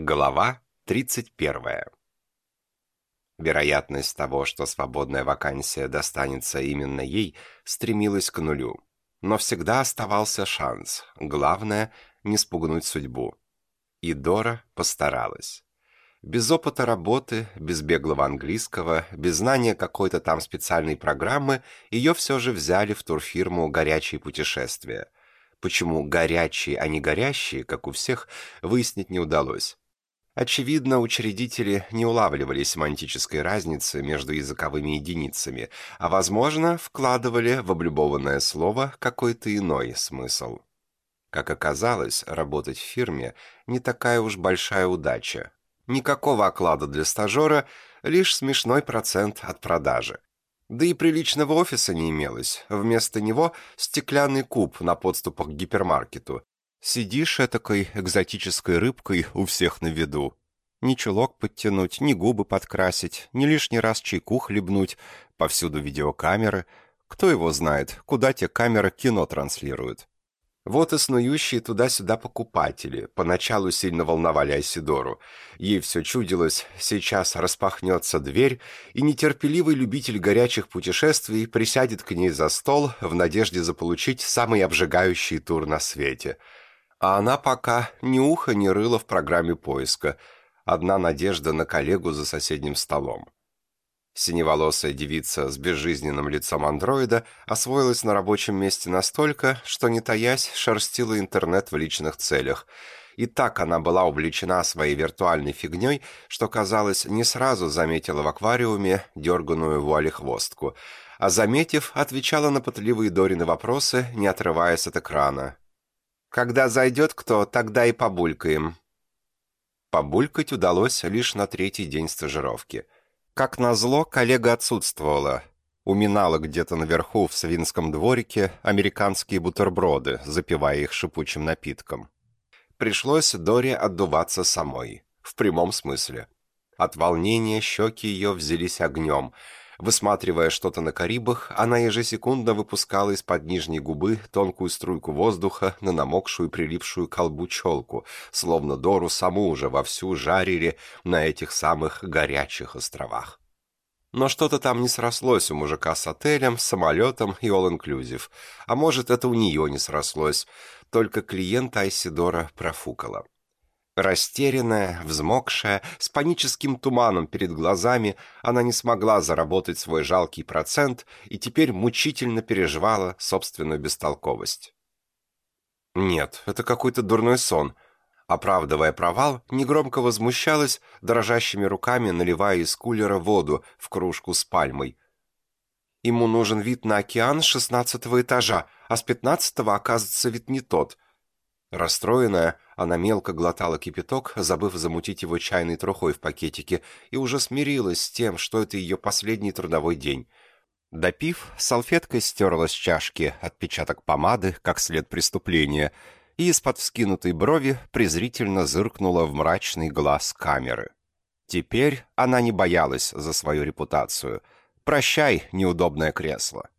Глава 31. Вероятность того, что свободная вакансия достанется именно ей, стремилась к нулю. Но всегда оставался шанс. Главное – не спугнуть судьбу. И Дора постаралась. Без опыта работы, без беглого английского, без знания какой-то там специальной программы, ее все же взяли в турфирму «Горячие путешествия». Почему горячие, а не горящие, как у всех, выяснить не удалось. Очевидно, учредители не улавливали семантической разницы между языковыми единицами, а, возможно, вкладывали в облюбованное слово какой-то иной смысл. Как оказалось, работать в фирме не такая уж большая удача. Никакого оклада для стажера, лишь смешной процент от продажи. Да и приличного офиса не имелось. Вместо него стеклянный куб на подступах к гипермаркету, Сидишь этакой экзотической рыбкой у всех на виду. Ни чулок подтянуть, ни губы подкрасить, ни лишний раз чайку хлебнуть. Повсюду видеокамеры. Кто его знает, куда те камеры кино транслируют. Вот и снующие туда-сюда покупатели поначалу сильно волновали Айсидору. Ей все чудилось, сейчас распахнется дверь, и нетерпеливый любитель горячих путешествий присядет к ней за стол в надежде заполучить самый обжигающий тур на свете — а она пока ни уха, ни рыла в программе поиска. Одна надежда на коллегу за соседним столом. Синеволосая девица с безжизненным лицом андроида освоилась на рабочем месте настолько, что, не таясь, шерстила интернет в личных целях. И так она была увлечена своей виртуальной фигней, что, казалось, не сразу заметила в аквариуме дерганую вуалехвостку, а, заметив, отвечала на пытливые Дорины вопросы, не отрываясь от экрана, когда зайдет кто, тогда и побулькаем». Побулькать удалось лишь на третий день стажировки. Как назло, коллега отсутствовала. Уминала где-то наверху в свинском дворике американские бутерброды, запивая их шипучим напитком. Пришлось Доре отдуваться самой. В прямом смысле. От волнения щеки ее взялись огнем – Высматривая что-то на Карибах, она ежесекундно выпускала из-под нижней губы тонкую струйку воздуха на намокшую прилипшую колбу челку, словно Дору саму уже вовсю жарили на этих самых горячих островах. Но что-то там не срослось у мужика с отелем, самолетом и all-inclusive. А может, это у нее не срослось, только клиента Айсидора профукала. Растерянная, взмокшая, с паническим туманом перед глазами, она не смогла заработать свой жалкий процент и теперь мучительно переживала собственную бестолковость. «Нет, это какой-то дурной сон», Оправдывая провал, негромко возмущалась, дрожащими руками наливая из кулера воду в кружку с пальмой. Ему нужен вид на океан с шестнадцатого этажа, а с пятнадцатого, оказывается, вид не тот. Расстроенная, она мелко глотала кипяток, забыв замутить его чайной трухой в пакетике, и уже смирилась с тем, что это ее последний трудовой день. Допив, салфеткой стерла с чашки отпечаток помады, как след преступления, и из-под вскинутой брови презрительно зыркнула в мрачный глаз камеры. Теперь она не боялась за свою репутацию. «Прощай, неудобное кресло».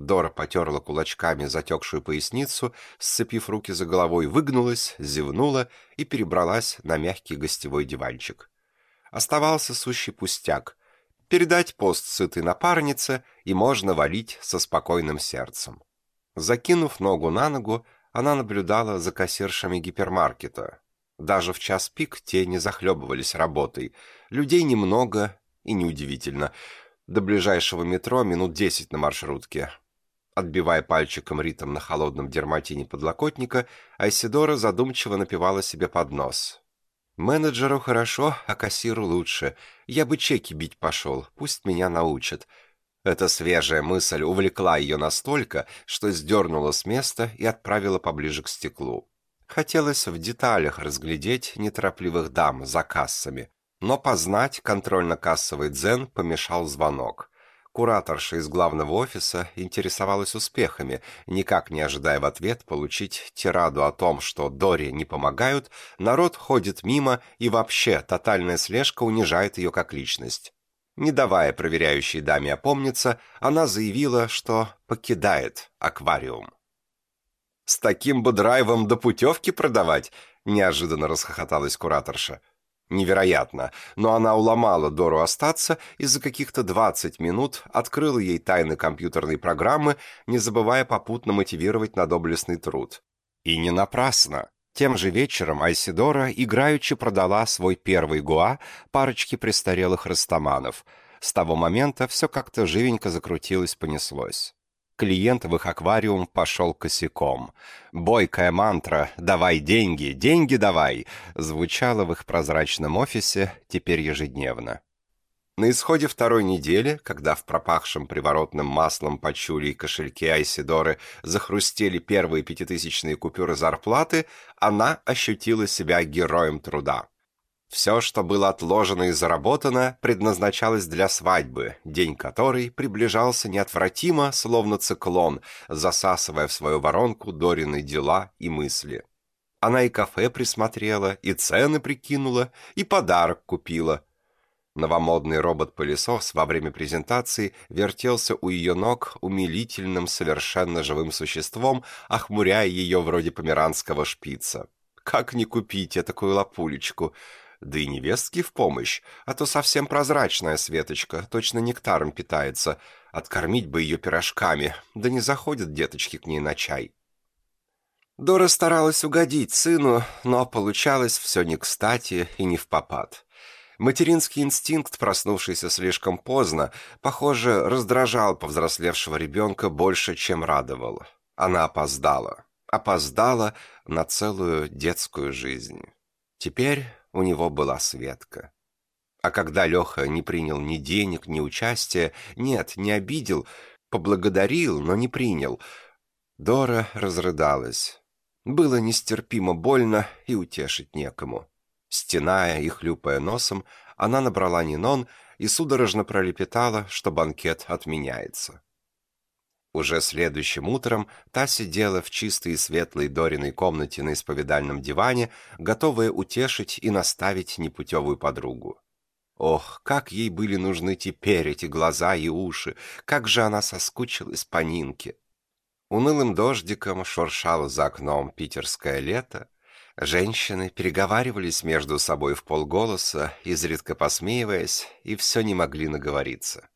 Дора потерла кулачками затекшую поясницу, сцепив руки за головой, выгнулась, зевнула и перебралась на мягкий гостевой диванчик. Оставался сущий пустяк. Передать пост сытой напарнице, и можно валить со спокойным сердцем. Закинув ногу на ногу, она наблюдала за кассиршами гипермаркета. Даже в час пик те не захлебывались работой. Людей немного, и неудивительно. До ближайшего метро минут десять на маршрутке. Отбивая пальчиком ритм на холодном дерматине подлокотника, Айсидора задумчиво напевала себе под нос. «Менеджеру хорошо, а кассиру лучше. Я бы чеки бить пошел, пусть меня научат». Эта свежая мысль увлекла ее настолько, что сдернула с места и отправила поближе к стеклу. Хотелось в деталях разглядеть неторопливых дам за кассами, но познать контрольно-кассовый дзен помешал звонок. Кураторша из главного офиса интересовалась успехами, никак не ожидая в ответ получить тираду о том, что Дори не помогают, народ ходит мимо и вообще тотальная слежка унижает ее как личность. Не давая проверяющей даме опомниться, она заявила, что покидает аквариум. «С таким бы драйвом до путевки продавать?» — неожиданно расхохоталась кураторша. Невероятно, но она уломала Дору остаться и за каких-то 20 минут открыла ей тайны компьютерной программы, не забывая попутно мотивировать на доблестный труд. И не напрасно. Тем же вечером Айсидора играючи продала свой первый гуа парочке престарелых растаманов. С того момента все как-то живенько закрутилось-понеслось. Клиент в их аквариум пошел косяком. Бойкая мантра «давай деньги, деньги давай» звучала в их прозрачном офисе теперь ежедневно. На исходе второй недели, когда в пропахшем приворотным маслом почули и кошельке Айсидоры захрустели первые пятитысячные купюры зарплаты, она ощутила себя героем труда. Все, что было отложено и заработано, предназначалось для свадьбы, день которой приближался неотвратимо, словно циклон, засасывая в свою воронку Дорины дела и мысли. Она и кафе присмотрела, и цены прикинула, и подарок купила – Новомодный робот-пылесос во время презентации вертелся у ее ног умилительным, совершенно живым существом, охмуряя ее вроде померанского шпица. Как не купить такую лапулечку? Да и невестки в помощь, а то совсем прозрачная Светочка, точно нектаром питается. Откормить бы ее пирожками, да не заходят деточки к ней на чай. Дора старалась угодить сыну, но получалось все не кстати и не в попад. Материнский инстинкт, проснувшийся слишком поздно, похоже, раздражал повзрослевшего ребенка больше, чем радовал. Она опоздала. Опоздала на целую детскую жизнь. Теперь у него была Светка. А когда Леха не принял ни денег, ни участия, нет, не обидел, поблагодарил, но не принял, Дора разрыдалась. Было нестерпимо больно и утешить некому. Стеная и хлюпая носом, она набрала Нинон и судорожно пролепетала, что банкет отменяется. Уже следующим утром та сидела в чистой и светлой Дориной комнате на исповедальном диване, готовая утешить и наставить непутевую подругу. Ох, как ей были нужны теперь эти глаза и уши, как же она соскучилась по Нинке. Унылым дождиком шуршало за окном питерское лето, Женщины переговаривались между собой в полголоса, изредка посмеиваясь, и все не могли наговориться.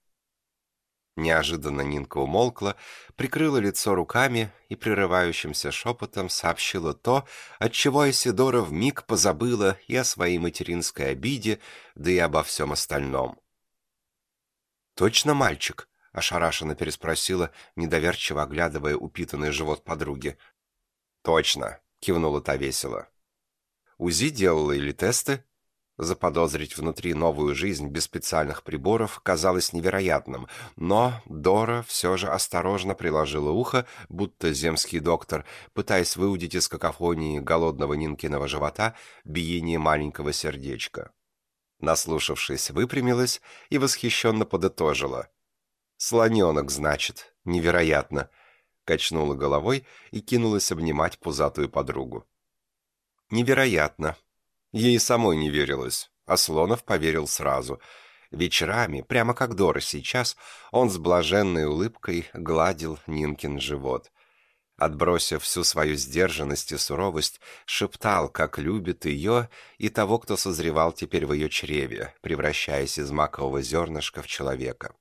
Неожиданно Нинка умолкла, прикрыла лицо руками и прерывающимся шепотом сообщила то, от чего Исидора вмиг позабыла и о своей материнской обиде, да и обо всем остальном. «Точно мальчик?» — ошарашенно переспросила, недоверчиво оглядывая упитанный живот подруги. «Точно», — кивнула та весело. УЗИ делала или тесты? Заподозрить внутри новую жизнь без специальных приборов казалось невероятным, но Дора все же осторожно приложила ухо, будто земский доктор, пытаясь выудить из какофонии голодного Нинкиного живота биение маленького сердечка. Наслушавшись, выпрямилась и восхищенно подытожила. «Слоненок, значит, невероятно!» Качнула головой и кинулась обнимать пузатую подругу. Невероятно. Ей самой не верилось, а Слонов поверил сразу. Вечерами, прямо как Дора сейчас, он с блаженной улыбкой гладил Нинкин живот. Отбросив всю свою сдержанность и суровость, шептал, как любит ее и того, кто созревал теперь в ее чреве, превращаясь из макового зернышка в человека.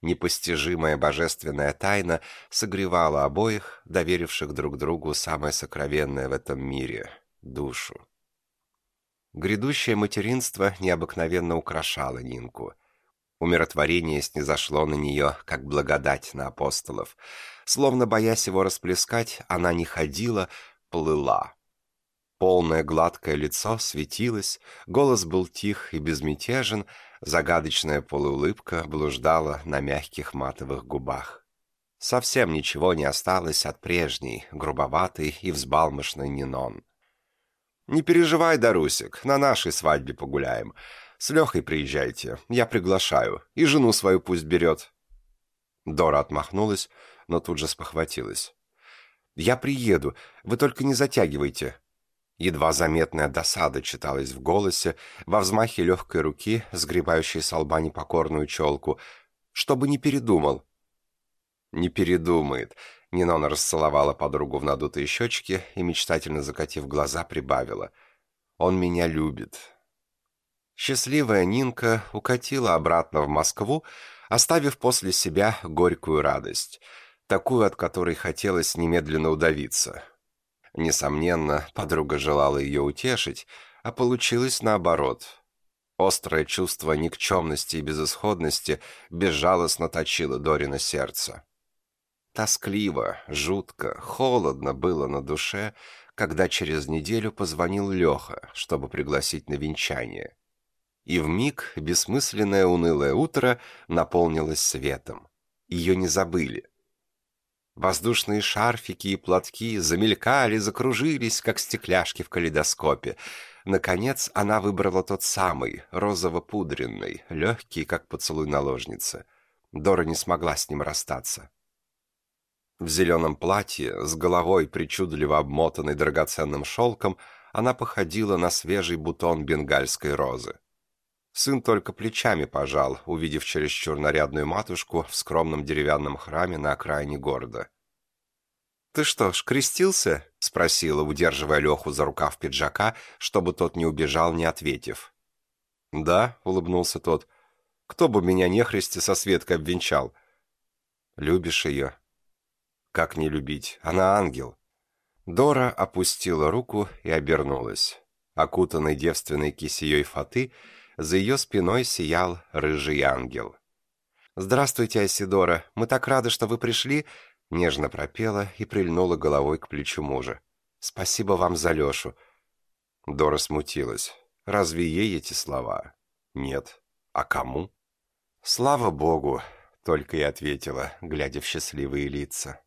Непостижимая божественная тайна согревала обоих, доверивших друг другу самое сокровенное в этом мире душу. Грядущее материнство необыкновенно украшало Нинку. Умиротворение снизошло на нее, как благодать на апостолов. Словно боясь его расплескать, она не ходила, плыла. Полное гладкое лицо светилось, голос был тих и безмятежен, загадочная полуулыбка блуждала на мягких матовых губах. Совсем ничего не осталось от прежней, грубоватой и взбалмошной Нинон. «Не переживай, Дарусик, на нашей свадьбе погуляем. С Лехой приезжайте, я приглашаю, и жену свою пусть берет». Дора отмахнулась, но тут же спохватилась. «Я приеду, вы только не затягивайте». Едва заметная досада читалась в голосе, во взмахе легкой руки, сгребающей с лба непокорную челку. «Чтобы не передумал». «Не передумает. Нинона расцеловала подругу в надутые щечки и, мечтательно закатив глаза, прибавила. «Он меня любит». Счастливая Нинка укатила обратно в Москву, оставив после себя горькую радость, такую, от которой хотелось немедленно удавиться. Несомненно, подруга желала ее утешить, а получилось наоборот. Острое чувство никчемности и безысходности безжалостно точило Дорина сердце. Тоскливо, жутко, холодно было на душе, когда через неделю позвонил Леха, чтобы пригласить на венчание. И в миг бессмысленное унылое утро наполнилось светом. Ее не забыли. Воздушные шарфики и платки замелькали, закружились, как стекляшки в калейдоскопе. Наконец она выбрала тот самый, розово-пудренный, легкий, как поцелуй наложницы. Дора не смогла с ним расстаться. В зеленом платье, с головой причудливо обмотанной драгоценным шелком, она походила на свежий бутон бенгальской розы. Сын только плечами пожал, увидев чересчур нарядную матушку в скромном деревянном храме на окраине города. «Ты что ж, крестился?» — спросила, удерживая Леху за рукав пиджака, чтобы тот не убежал, не ответив. «Да», — улыбнулся тот, — «кто бы меня нехристи со Светкой обвенчал?» «Любишь ее?» Как не любить? Она ангел. Дора опустила руку и обернулась. Окутанный девственной кисеей фаты, за ее спиной сиял рыжий ангел. «Здравствуйте, Асидора. Мы так рады, что вы пришли», — нежно пропела и прильнула головой к плечу мужа. «Спасибо вам за Лешу». Дора смутилась. «Разве ей эти слова?» «Нет. А кому?» «Слава Богу», — только и ответила, глядя в счастливые лица.